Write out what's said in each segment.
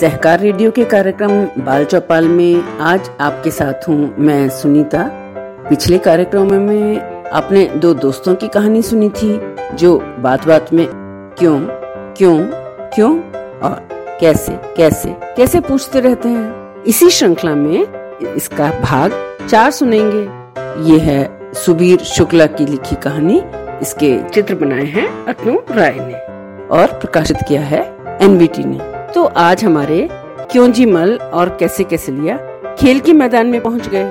सहकार radio के कार्यक्रम बाल चौपाल में आज आपके साथ हूँ मैं सुनीता। पिछले कार्यक्रम में आपने दो दोस्तों की कहानी सुनी थी, जो बात बात में क्यों क्यों क्यों और कैसे कैसे कैसे पूछते रहते हैं। इसी श्रृंखला में इसका भाग चार सुनेंगे। ये है सुबीर शुक्ला की लिखी कहानी। इसके चित्र बनाए हैं अतनु राय ने और प्रकाशित किया है एनबीटी ने। तो आज हमारे क्यों जी मल और कैसे कैसे लिया खेल के मैदान में पहुँच गए।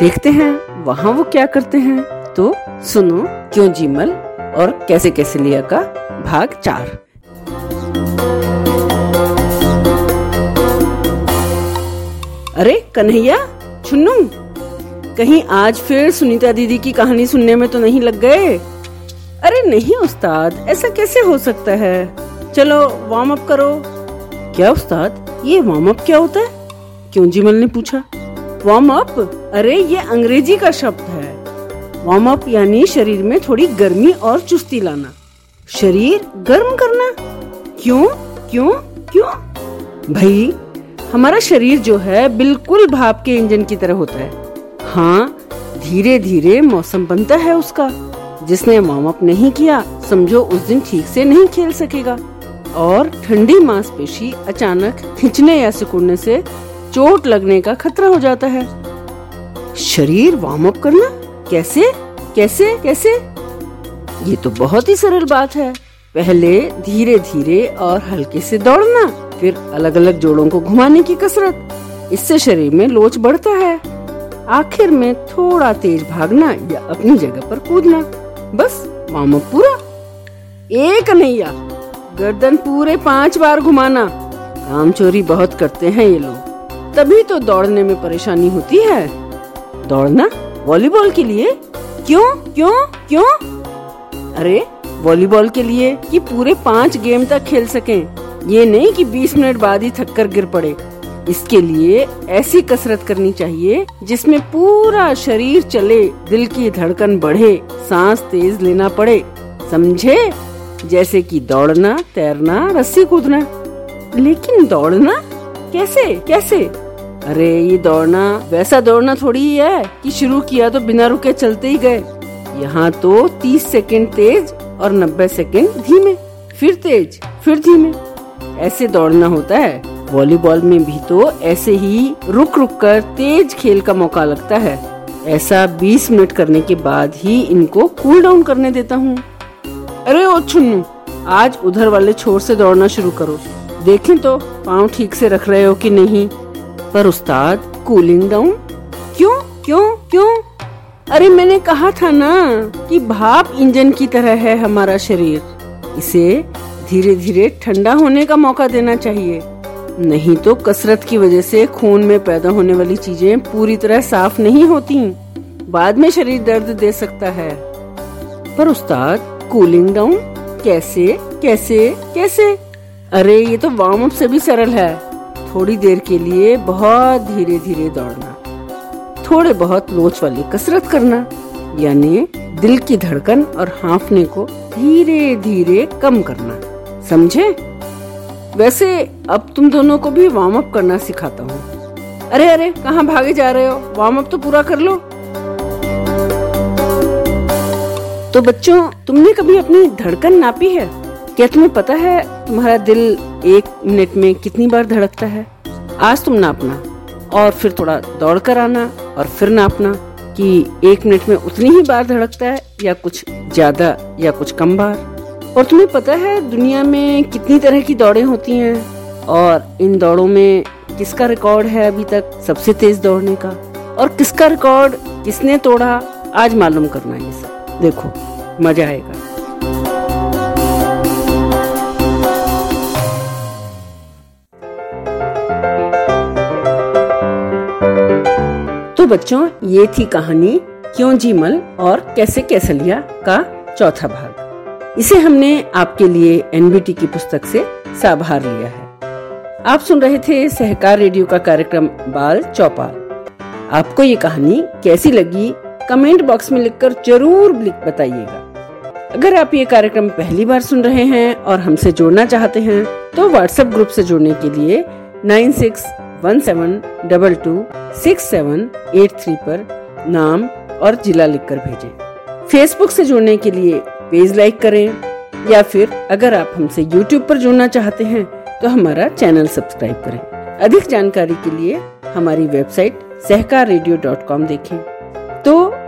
देखते हैं वहाँ वो क्या करते हैं। तो सुनो क्यों जी मल और कैसे कैसे लिया का भाग चार। अरे कन्हैया, छुन्नू, कहीं आज फिर सुनीता दीदी की कहानी सुनने में तो नहीं लग गए? अरे नहीं उस्ताद, ऐसा कैसे हो सकता है? चलो वार्म अप करो। क्या उस्ताद? ये वार्म अप क्या होता है? क्यों जीमल ने पूछा? वार्म अप अरे, ये अंग्रेज़ी का शब्द है। वार्म अप यानी शरीर में थोड़ी गर्मी और चुस्ती लाना। शरीर गर्म करना? क्यों? क्यों? क्यों? भाई, हमारा शरीर जो है, बिल्कुल भाप के इंजन की तरह होता है। हाँ धीरे धीरे मौसम बनता है उसका। जिसने वार्म अप नहीं किया, समझो उस दिन ठीक से नहीं खेल सकेगा। और ठंडी मांसपेशी अचानक खिंचने या सिकुड़ने से चोट लगने का खतरा हो जाता है। शरीर वार्म अप करना? कैसे? कैसे? कैसे? ये तो बहुत ही सरल बात है। पहले धीरे धीरे और हल्के से दौड़ना, फिर अलग अलग जोड़ों को घुमाने की कसरत। इससे शरीर में लोच बढ़ता है। आखिर में थोड़ा तेज भागना या अपनी जगह पर कूदना। बस वार्म अप पूरा। एक नैया। गर्दन पूरे पाँच बार घुमाना। काम चोरी बहुत करते हैं ये लोग। तभी तो दौड़ने में परेशानी होती है। दौड़ना? वॉलीबॉल के लिए? क्यों? क्यों? क्यों? अरे, वॉलीबॉल के लिए कि पूरे पाँच गेम तक खेल सकें। ये नहीं कि 20 मिनट बाद ही थक कर गिर पड़े। इसके लिए ऐसी कसरत करनी चाहिए जिसमें पूरा शरीर चले, दिल की धड़कन बढ़े, सांस तेज लेना पड़े। समझे? जैसे कि दौड़ना, तैरना, रस्सी कूदना। लेकिन दौड़ना? कैसे? कैसे? अरे, ये दौड़ना, वैसा दौड़ना थोड़ी ही है कि शुरू किया तो बिना रुके चलते ही गए। यहाँ तो 30 सेकंड तेज और 90 सेकंड धीमे, फिर तेज, फिर धीमे। ऐसे दौड़ना होता है। वॉलीबॉल में भी तो ऐसे ही रुक रुक कर तेज खेल का मौका लगता है। ऐसा 20 मिनट करने के बाद ही इनको कूल डाउन करने देता हूँ। अरे, ओ छुन्नू, आज उधर वाले छोर से दौड़ना शुरू करो। देखें तो पाँव ठीक से रख रहे हो कि नहीं? पर उस्ताद कूलिंग डाउन क्यों क्यों क्यों? अरे, मैंने कहा था ना कि भाप इंजन की तरह है हमारा शरीर। इसे धीरे धीरे ठंडा होने का मौका देना चाहिए। नहीं तो कसरत की वजह से खून में पैदा होने वाली चीज़ें पूरी तरह साफ़ नहीं होती। बाद में शरीर दर्द दे सकता है। पर उस्ताद कूलिंग डाउन कैसे? कैसे? कैसे? अरे, ये तो वार्म अप से भी सरल है। थोड़ी देर के लिए बहुत धीरे धीरे दौड़ना। थोड़े बहुत लोच वाली कसरत करना, यानी दिल की धड़कन और हाफने को धीरे धीरे कम करना। समझे? वैसे, अब तुम दोनों को भी वार्म अप करना सिखाता हूँ। अरे अरे, कहाँ भागे जा रहे हो? वार्म अप तो पूरा कर लो। तो बच्चों, तुमने कभी अपनी धड़कन नापी है? क्या तुम्हें पता है तुम्हारा दिल एक मिनट में कितनी बार धड़कता है? आज तुम नापना, और फिर थोड़ा दौड़ कर आना, और फिर नापना कि एक मिनट में उतनी ही बार धड़कता है, या कुछ ज़्यादा, या कुछ कम बार। और तुम्हें पता है दुनिया में कितनी तरह की दौड़े होती हैं, और इन दौड़ों में किसका रिकॉर्ड है अभी तक सबसे तेज दौड़ने का? और किसका रिकॉर्ड किसने तोड़ा, आज मालूम करना ये सब। देखो, मज़ा आएगा। तो बच्चों, ये थी कहानी क्यों जीमल और कैसे कैसलिया का चौथा भाग। इसे हमने आपके लिए एनबीटी की पुस्तक से साभार लिया है। आप सुन रहे थे सहकार रेडियो का कार्यक्रम बाल चौपाल। आपको ये कहानी कैसी लगी कमेंट बॉक्स में लिखकर ज़रूर बताइएगा। अगर आप ये कार्यक्रम पहली बार सुन रहे हैं और हमसे जुड़ना चाहते हैं तो व्हाट्सएप ग्रुप से जुड़ने के लिए nine six one seven double two six seven eight three पर नाम और जिला लिखकर भेजें। फेसबुक से जुड़ने के लिए पेज लाइक करें, या फिर अगर आप हमसे यूट्यूब पर जुड़ना चाहते हैं तो हमारा चैनल सब्सक्राइब करें। अधिक जानकारी के लिए हमारी website Sahakar radio dot com देखें।